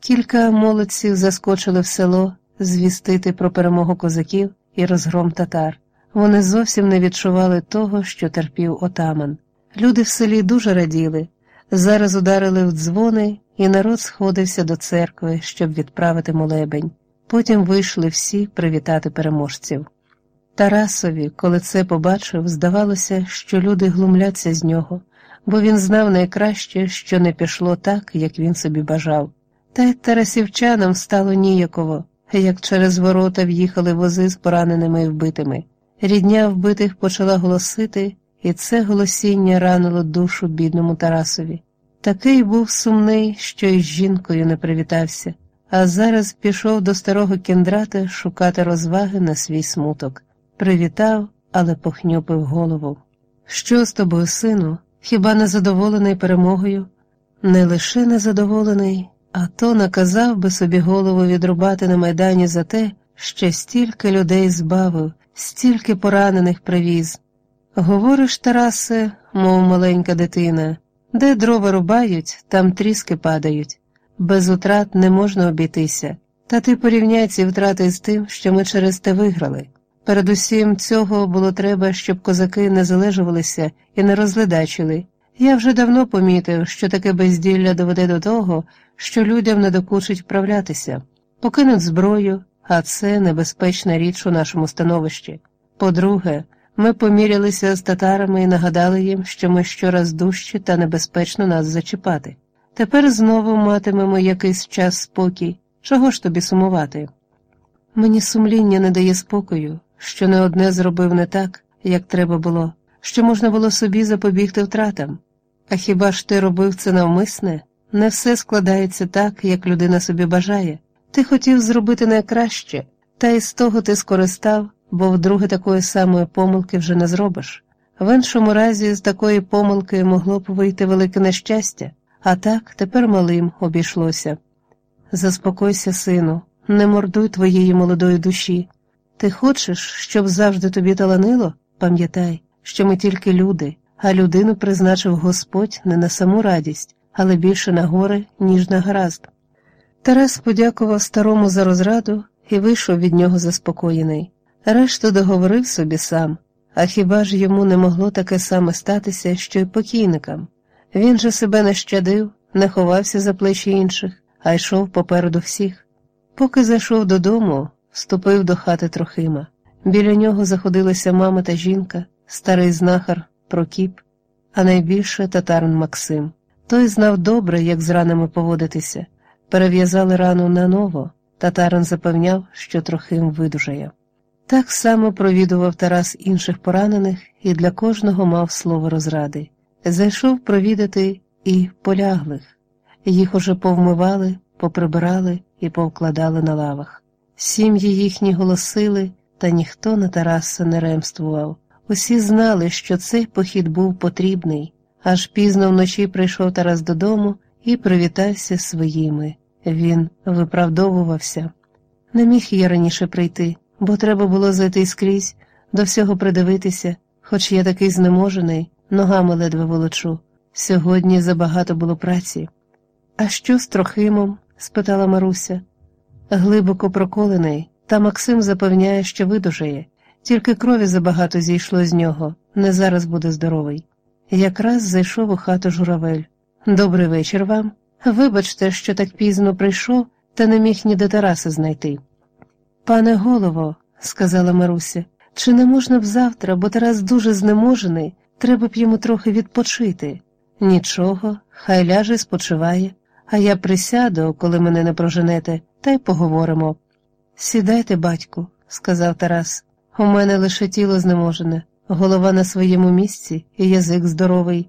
Кілька молодців заскочили в село звістити про перемогу козаків і розгром татар. Вони зовсім не відчували того, що терпів отаман. Люди в селі дуже раділи. Зараз ударили в дзвони, і народ сходився до церкви, щоб відправити молебень. Потім вийшли всі привітати переможців. Тарасові, коли це побачив, здавалося, що люди глумляться з нього, бо він знав найкраще, що не пішло так, як він собі бажав. Та й тарасівчанам стало ніяково, як через ворота в'їхали вози з пораненими і вбитими. Рідня вбитих почала голосити, і це голосіння ранило душу бідному Тарасові. Такий був сумний, що й з жінкою не привітався, а зараз пішов до старого кіндрата шукати розваги на свій смуток. Привітав, але похнюпив голову. Що з тобою, сину? Хіба не задоволений перемогою? Не лише незадоволений, а то наказав би собі голову відрубати на майдані за те, що стільки людей збавив, стільки поранених привіз. Говориш, Тарасе, мов маленька дитина, де дрова рубають, там тріски падають. Без утрат не можна обійтися, та ти порівняй ці втрати з тим, що ми через те виграли. Передусім цього було треба, щоб козаки не залежувалися і не розледачили. Я вже давно помітив, що таке безділля доведе до того, що людям не докучить вправлятися, покинуть зброю, а це небезпечна річ у нашому становищі. По-друге, ми помірялися з татарами і нагадали їм, що ми щораз дужче та небезпечно нас зачіпати. Тепер знову матимемо якийсь час спокій. Чого ж тобі сумувати? Мені сумління не дає спокою, що не одне зробив не так, як треба було, що можна було собі запобігти втратам. А хіба ж ти робив це навмисне? Не все складається так, як людина собі бажає. Ти хотів зробити найкраще, та й з того ти скористав, бо вдруге такої самої помилки вже не зробиш. В іншому разі з такої помилки могло б вийти велике нещастя, а так тепер малим обійшлося. Заспокойся, сину, не мордуй твоєї молодої душі. Ти хочеш, щоб завжди тобі таланило? Пам'ятай, що ми тільки люди, а людину призначив Господь не на саму радість, але більше на горе, ніж на гаразд. Тарас подякував старому за розраду і вийшов від нього заспокоєний. Решту договорив собі сам, а хіба ж йому не могло таке саме статися, що й покійникам? Він же себе не щадив, не ховався за плечі інших, а йшов попереду всіх. Поки зайшов додому, вступив до хати Трохима. Біля нього заходилися мама та жінка, старий знахар Прокіп, а найбільше татарин Максим. Той знав добре, як з ранами поводитися. Перев'язали рану наново, татарин запевняв, що Трохим видужає. Так само провідував Тарас інших поранених і для кожного мав слово розради. Зайшов провідати і поляглих. Їх уже повмивали, поприбирали і повкладали на лавах. Сім'ї їхні голосили, та ніхто на Тараса не ремствував. Усі знали, що цей похід був потрібний. Аж пізно вночі прийшов Тарас додому і привітався своїми. Він виправдовувався. Не міг я раніше прийти, бо треба було зайти скрізь, до всього придивитися, хоч я такий знеможений, ногами ледве волочу. Сьогодні забагато було праці. А що з Трохимом? спитала Маруся. Глибоко проколений, та Максим запевняє, що видужає, тільки крові забагато зійшло з нього, не зараз буде здоровий. Якраз зайшов у хату журавель. Добрий вечір вам. Вибачте, що так пізно прийшов, та не міг ні до Тараси знайти. Пане голово, сказала Маруся, чи не можна б завтра, бо Тарас дуже знеможений, треба б йому трохи відпочити. Нічого, хай ляже спочиває, а я присяду, коли мене не проженете, та й поговоримо. Сідайте, батьку, сказав Тарас. У мене лише тіло знеможене, голова на своєму місці і язик здоровий.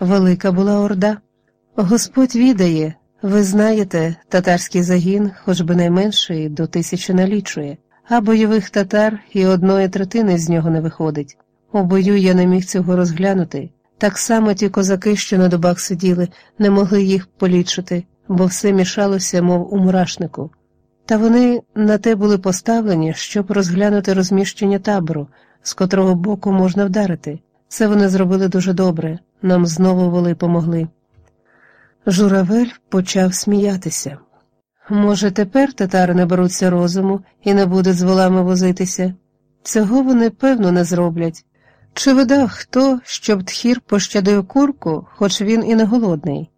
Велика була орда. Господь відає, ви знаєте, татарський загін, хоч би найменший, до тисячі налічує, а бойових татар і одної третини з нього не виходить. У бою я не міг цього розглянути. Так само ті козаки, що на дубах сиділи, не могли їх полічити, бо все мішалося, мов у мурашнику. Та вони на те були поставлені, щоб розглянути розміщення табору, з котрого боку можна вдарити. Це вони зробили дуже добре, нам знову воли помогли. Журавель почав сміятися. Може, тепер татари не беруться розуму і не будуть з волами возитися? Цього вони певно не зроблять. Чи видав хто, щоб тхір пощадив курку, хоч він і не голодний?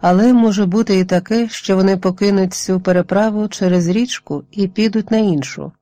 Але може бути і таке, що вони покинуть цю переправу через річку і підуть на іншу.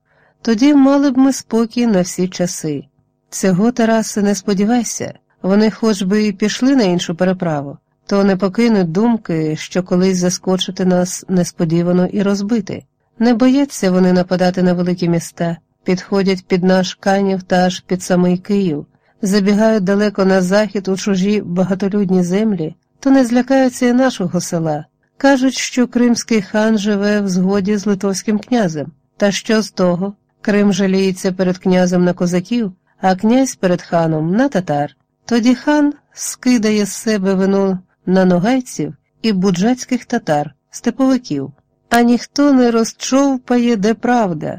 Тоді мали б ми спокій на всі часи. Цього, Тарасе, не сподівайся, вони хоч би і пішли на іншу переправу, то не покинуть думки, що колись заскочити нас несподівано і розбити. Не бояться вони нападати на великі міста, підходять під наш канів та аж під самий Київ, забігають далеко на захід у чужі багатолюдні землі, то не злякаються і нашого села. Кажуть, що кримський хан живе в згоді з литовським князем. Та що з того? Крим жаліється перед князем на козаків, а князь перед ханом на татар. Тоді хан скидає з себе вину на ногайців і буджацьких татар, степовиків, а ніхто не розчовпає, де правда.